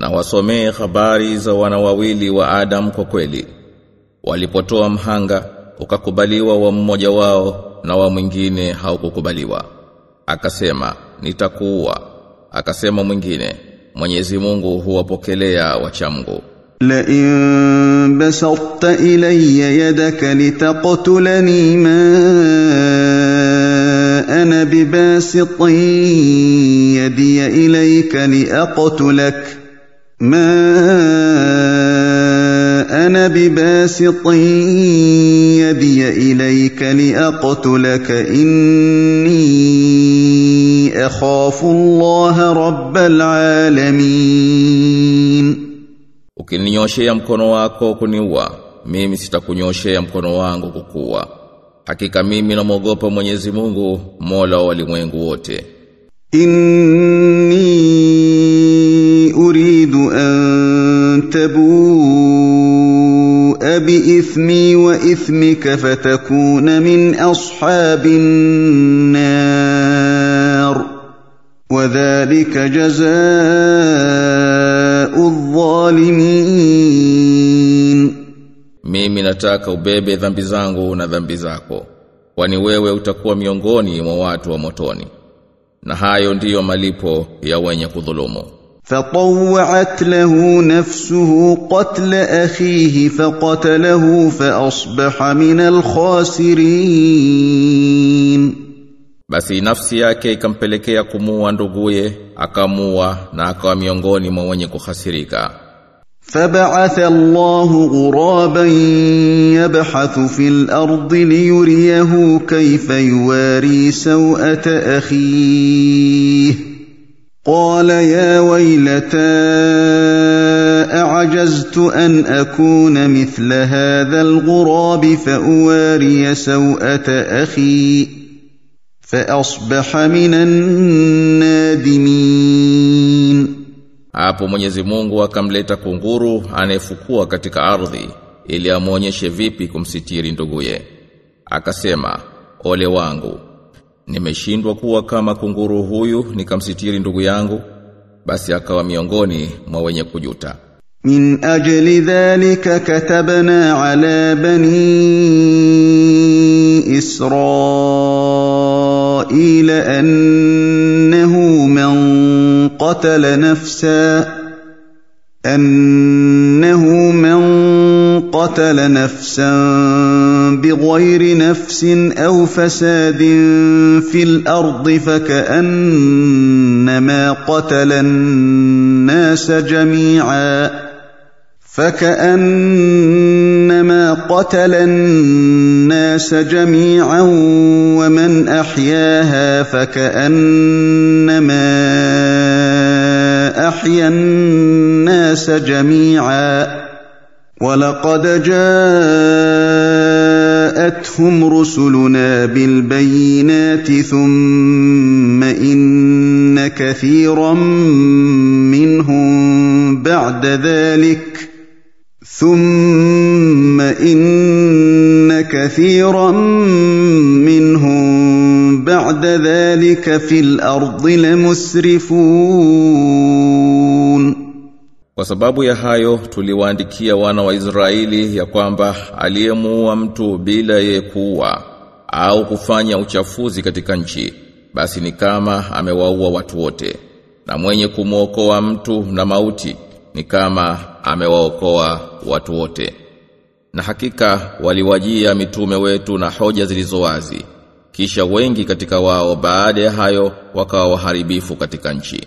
na wasomee habari za wana wawili wa Adam kwa kweli. Walipotoa mhanga ukakubaliwa wa mmoja wao na wa mwingine haukukubaliwa. Akasema nitakuwa Akasema mwingine Mwenyezi Mungu huwapokelea wachamgu. La in basatta ilayya yadaka litaqtulani ma ana bibasitin yadiya ilayka liaqtulaka ما انا بباسط يدي اليك لاقتلك اني اخاف الله رب العالمين Ukininyoshea mkono wako kuniua mimi sitakunyoshea mkono wangu kukuua hakika mimi namwogopa Mwenyezi Mungu Mola wa walimwengu wote إني أريد أن تبوء بإثمي وإثمك فتكون من أصحاب النار وذلك جزاء الظالمين Mimi nataka ubebe dhambi zangu na dhambi zako kwani wewe utakuwa miongoni mwa watu wa motoni na hayo ndiyo malipo ya wenye kudhulumu فطوعت له نفسه قتل اخيه فقتله فاصبح من الخاسرين basi nafsi yake ikampelekea kumuua nduguye akamua na akawa miongoni mwa wenye kuhasirika فبعث الله غرابا يبحث في الارض ليريه كيف يواري سوءه اخيه قال يا ويلتى اعجزت ان اكون مثل هذا الغراب فاواري سوءه اخي فاصبح من النادمين hapo Mwenyezi Mungu akamleta kunguru anayefukua katika ardhi ili amwonyeshe vipi kumsitiri nduguye akasema ole wangu Nimeshindwa kuwa kama kunguru huyu nikamsitiri ndugu yangu basi akawa miongoni mwa wenye kujuta. Min ajli dhalika katabna ala bani Israila annahu man qatala nafsa annahu man qatala nafsan bighayri nafsin aw fasadin في الأرض فكأنما قتل الناس جميعا فكأنما قتل الناس جميعا ومن أحياها فكأنما أحيا الناس جميعا ولقد جاءتهم رسلنا بالبينات ثم إن كثيرا منهم بعد ذلك ثم إن كثيرا منهم بعد ذلك في الأرض لمسرفون. Kwa sababu ya hayo tuliwaandikia wana wa Israeli ya kwamba aliyemuua mtu bila ye kuua au kufanya uchafuzi katika nchi basi ni kama amewaua watu wote. Na mwenye kumwokoa mtu na mauti ni kama amewaokoa watu wote. Na hakika waliwajia mitume wetu na hoja zilizowazi kisha wengi katika wao baada ya hayo wakawa waharibifu katika nchi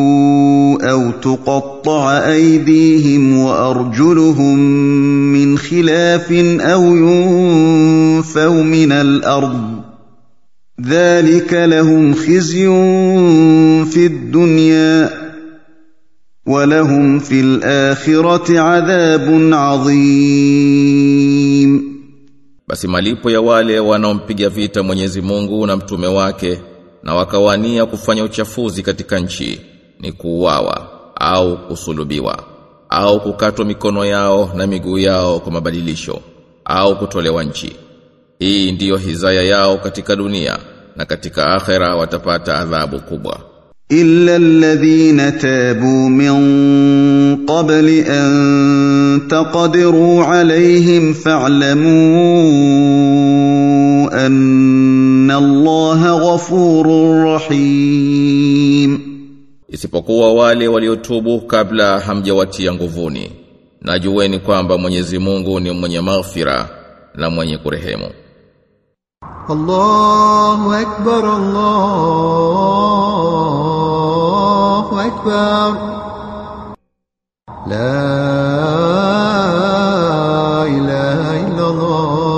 تقطع ايديهم وارجلهم من خلاف أو ينفوا من الأرض ذلك لهم خزي في الدنيا ولهم في الاخره عذاب عظيم Basi malipo ya wale wanaompiga vita Mwenyezi Mungu na mtume wake na wakawania kufanya uchafuzi katika nchi ni kuuawa au kusulubiwa au kukatwa mikono yao na miguu yao kwa mabadilisho au kutolewa nchi. Hii ndiyo hizaya yao katika dunia na katika akhera watapata adhabu kubwa. Illa alladhina tabu min qabli an taqdiru alayhim fa'lamu anna allaha ghafurur rahim isipokuwa wale waliotubu kabla hamjawatia nguvuni. Najueni kwamba Mwenyezi Mungu ni mwenye maghfira na mwenye kurehemu. Allahu akbar Allahu akbar. La ilaha illa Allah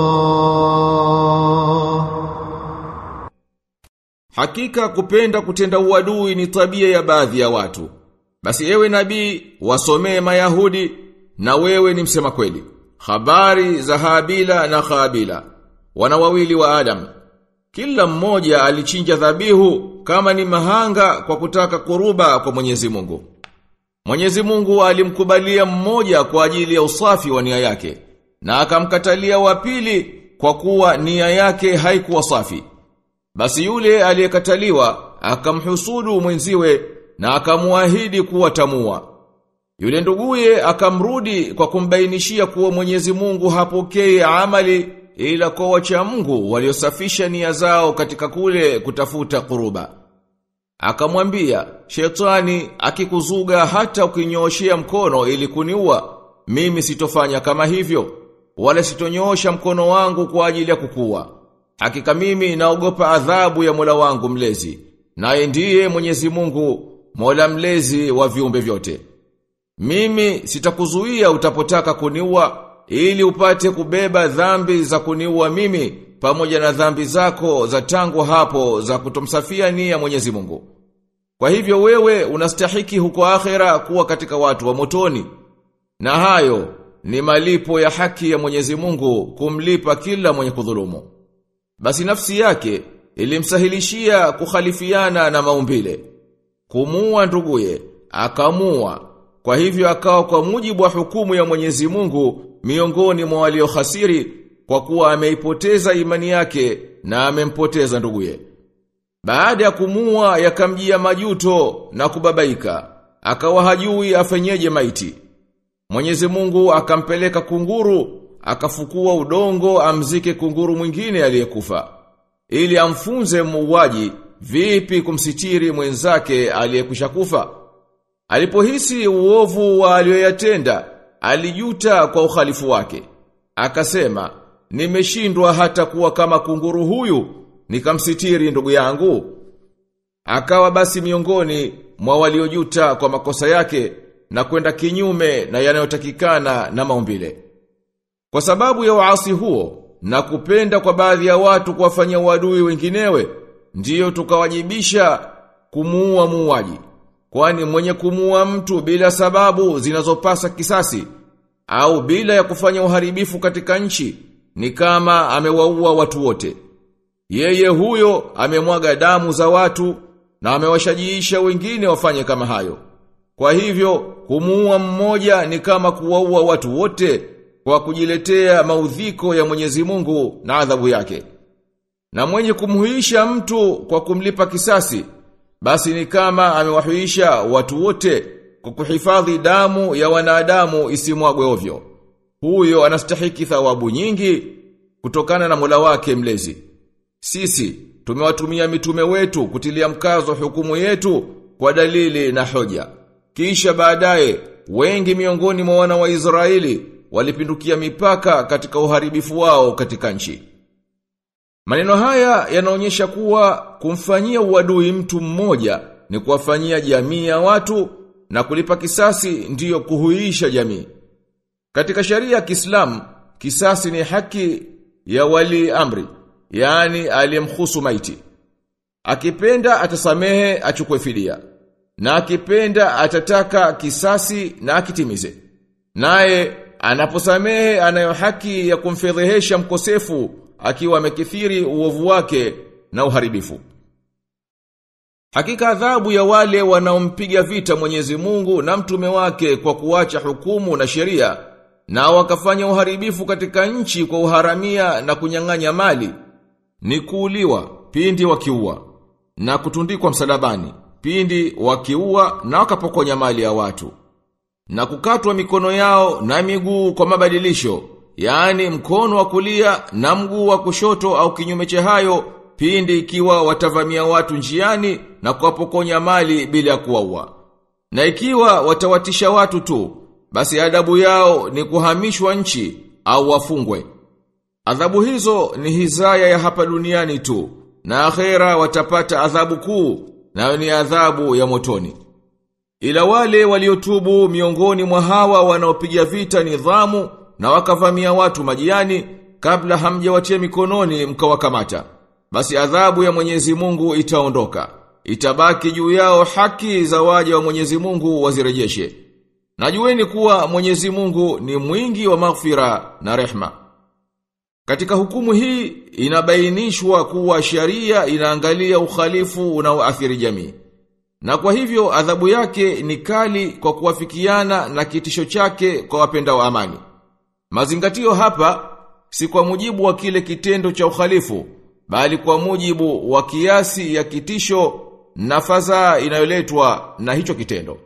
Hakika kupenda kutenda uadui ni tabia ya baadhi ya watu. Basi ewe nabii, wasomee Mayahudi na wewe ni msema kweli. Habari za Habila na Khabila, wana wawili wa Adam. Kila mmoja alichinja dhabihu kama ni mahanga kwa kutaka kuruba kwa Mwenyezi Mungu. Mwenyezi Mungu alimkubalia mmoja kwa ajili ya usafi wa nia yake na akamkatalia wa pili kwa kuwa nia yake haikuwa safi. Basi yule aliyekataliwa akamhusudu mwenziwe na akamuahidi kuwa tamua. Yule nduguye akamrudi kwa kumbainishia kuwa Mwenyezi Mungu hapokei amali ila kwa wacha Mungu waliosafisha nia zao katika kule kutafuta kuruba. Akamwambia, shetani akikuzuga hata ukinyooshea mkono ili kuniua, mimi sitofanya kama hivyo, wala sitonyoosha mkono wangu kwa ajili ya kukua. Hakika mimi naogopa adhabu ya Mola wangu mlezi, naye ndiye Mwenyezi Mungu, Mola mlezi wa viumbe vyote. Mimi sitakuzuia utapotaka kuniua ili upate kubeba dhambi za kuniua mimi pamoja na dhambi zako za tangu hapo za kutomsafia nia Mwenyezi Mungu. Kwa hivyo wewe unastahiki huko akhera kuwa katika watu wa motoni. Na hayo ni malipo ya haki ya Mwenyezi Mungu kumlipa kila mwenye kudhulumu. Basi nafsi yake ilimsahilishia kukhalifiana na maumbile. Kumua nduguye, akamua. Kwa hivyo akawa kwa mujibu wa hukumu ya Mwenyezi Mungu miongoni mwa waliohasiri kwa kuwa ameipoteza imani yake na amempoteza nduguye. Baada ya kumua yakamjia majuto na kubabaika, akawa hajui afenyeje maiti. Mwenyezi Mungu akampeleka kunguru, akafukua udongo amzike kunguru mwingine aliyekufa, ili amfunze muuaji vipi kumsitiri mwenzake aliyekwisha kufa. Alipohisi uovu wa aliyoyatenda, alijuta kwa uhalifu wake. Akasema, nimeshindwa hata kuwa kama kunguru huyu, nikamsitiri ndugu yangu. Akawa basi miongoni mwa waliojuta kwa makosa yake na kwenda kinyume na yanayotakikana na maumbile. Kwa sababu ya waasi huo na kupenda kwa baadhi ya watu kuwafanyia uadui wenginewe, ndiyo tukawajibisha kumuua muuaji. Kwani mwenye kumuua mtu bila sababu zinazopasa kisasi au bila ya kufanya uharibifu katika nchi ni kama amewaua watu wote. Yeye huyo amemwaga damu za watu na amewashajiisha wengine wafanye kama hayo. Kwa hivyo kumuua mmoja ni kama kuwaua watu wote kwa kujiletea maudhiko ya Mwenyezi Mungu na adhabu yake. Na mwenye kumhuisha mtu kwa kumlipa kisasi basi ni kama amewahuisha watu wote kwa kuhifadhi damu ya wanadamu isimwagwe ovyo. Huyo anastahiki thawabu nyingi kutokana na Mola wake mlezi. Sisi tumewatumia mitume wetu kutilia mkazo hukumu yetu kwa dalili na hoja. Kisha baadaye wengi miongoni mwa wana wa Israeli walipindukia mipaka katika uharibifu wao katika nchi. Maneno haya yanaonyesha kuwa kumfanyia uadui mtu mmoja ni kuwafanyia jamii ya watu na kulipa kisasi ndiyo kuhuisha jamii. Katika sharia ya Kiislamu, kisasi ni haki ya wali amri, yaani aliyemhusu maiti. Akipenda atasamehe achukue fidia. Na akipenda atataka kisasi na akitimize. Naye anaposamehe anayo haki ya kumfedhehesha mkosefu akiwa amekithiri uovu wake na uharibifu. Hakika adhabu ya wale wanaompiga vita Mwenyezi Mungu na mtume wake kwa kuacha hukumu na sheria na wakafanya uharibifu katika nchi kwa uharamia na kunyang'anya mali ni kuuliwa pindi wakiua na kutundikwa msalabani pindi wakiua na wakapokonya mali ya watu na kukatwa mikono yao na miguu kwa mabadilisho yani mkono wa kulia na mguu wa kushoto au kinyume cha hayo pindi ikiwa watavamia watu njiani na kuwapokonya mali bila kuwaua. Na ikiwa watawatisha watu tu basi adabu yao ni kuhamishwa nchi au wafungwe. Adhabu hizo ni hizaya ya hapa duniani tu na akhera watapata adhabu kuu nayo ni adhabu ya motoni ila wale waliotubu miongoni mwa hawa wanaopiga vita nidhamu na wakavamia watu majiani kabla hamjawatia mikononi mkawakamata. Basi adhabu ya Mwenyezi Mungu itaondoka. Itabaki juu yao haki za waja wa Mwenyezi Mungu wazirejeshe. Najueni kuwa Mwenyezi Mungu ni mwingi wa maghfira na rehma. Katika hukumu hii inabainishwa kuwa sharia inaangalia ukhalifu unaoathiri jamii. Na kwa hivyo adhabu yake ni kali kwa kuwafikiana na kitisho chake kwa wapenda wa amani. Mazingatio hapa si kwa mujibu wa kile kitendo cha uhalifu bali kwa mujibu wa kiasi ya kitisho na fadhaa inayoletwa na hicho kitendo.